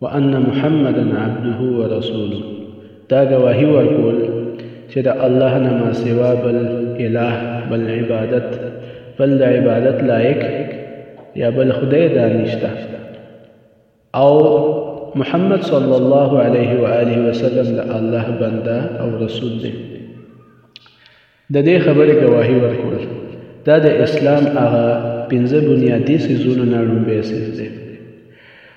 وان محمدا عبده ورسوله دا ګواهی ورکول چې د الله نه ما سوا بل اله بل عبادت بل د عبادت لایق یا بل خدای دا نشته او محمد صلی الله علیه و آله وسلم د الله بنده او رسول دی د دې خبرې ګواهي ورکول دا د اسلام هغه پنځه بنیادي څیزونو نه ړومبی څیز دی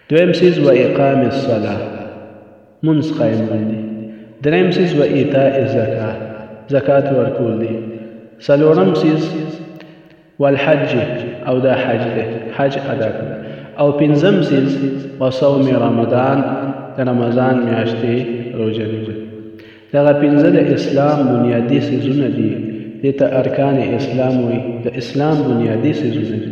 دویم څیز و اقام الصلاه مونځ قایمول دي دریم څیز و ایتاء الزکاه زکات ورکول دي څلورم څیز والحج او دا حج ده حج ادا کړه او پنځم ځل وصوم رمضان د رمضان میاشتې روزه نیول دغه پنځه د اسلام بنیادي سیزونه دي دې ته ارکان اسلام وایي د اسلام بنیادي سیزونه دي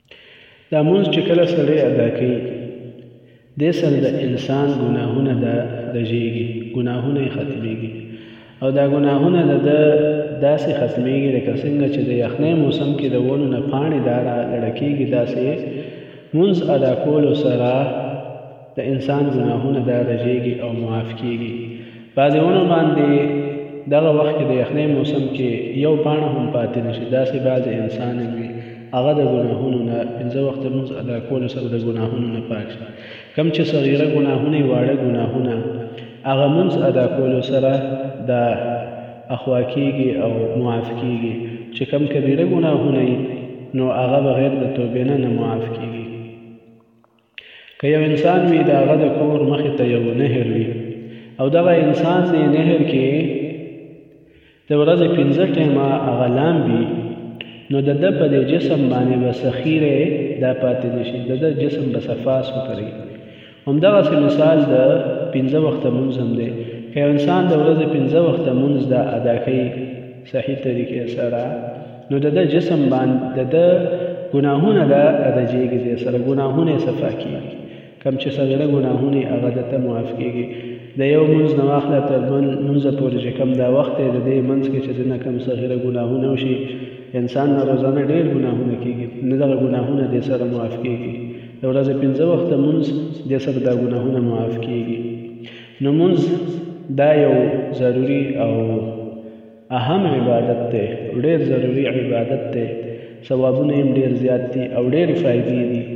دا مونځ چې کله سړی ادا کوي دې سره د انسان ګناهونه د رژېږي ګناهونه یې ختمېږي او دا ګناهونه د ده داسې ختمېږي لکه څنګه چې د یخنۍ موسم کې د ونو نه پاڼې دا را لړه کېږي داسې مونځ ادا کولو سره د انسان ګناهونه دا رژېږي او معاف کېږي. بعضې ونو باندې دغه وخت کې د یخنۍ موسم کې یو پاڼه هم پاتې نه شي، داسې بعضې انسان هم وي هغه د ګناهونو نه، پنځه وخته لمونځ ادا کولو سره د ګناهونو نه پاک شي، کوم چې صغیره ګناهونه یې واړه ګناهونه هغه لمونځ ادا کولو سره دا اخوا کېږي او معاف کېږي، چې کوم کبیره ګناهونه یې نو هغه بغیر د توبې نه نه معاف کېږي. که یو انسان وي د هغه د کور مخې ته یو نهر وي او دغه انسان دی نهر کې د ورځې پنځه ټیمه هغه لامبي نو د ده په دې جسم باندې به سخیره دا پاتې نشي د ده جسم به صفا سوتري همدغسې مثال د پنځه وخته مونځ هم دی که انسان د ورځې پنځه وخته مونځ دا ادا کوي صحیح طریقې سره نو د ده جسم باندې د ده ګناهونه دا ردجېږي دی سره ګناهونه صفا کېږي کم چې صغیره ګناهونه هغه د ته معاف کېږي د یو منځ نه واخله تر بل منځ پورې چې کم دا وخت دی د دې منځ کې چې د نه کم صغیره ګناهونه وشي انسان نه روزانه ډېر ګناهونه کېږي نه دغه ګناهونه د سره معاف کېږي د ورځې پنځه وخته منځ د سره دا ګناهونه معاف کېږي نمونځ دا یو ضروری او اهم عبادت دی ډیر ضروری عبادت دی ثوابونه یی ډیر زیات دی او ډیری فایدی یی دی.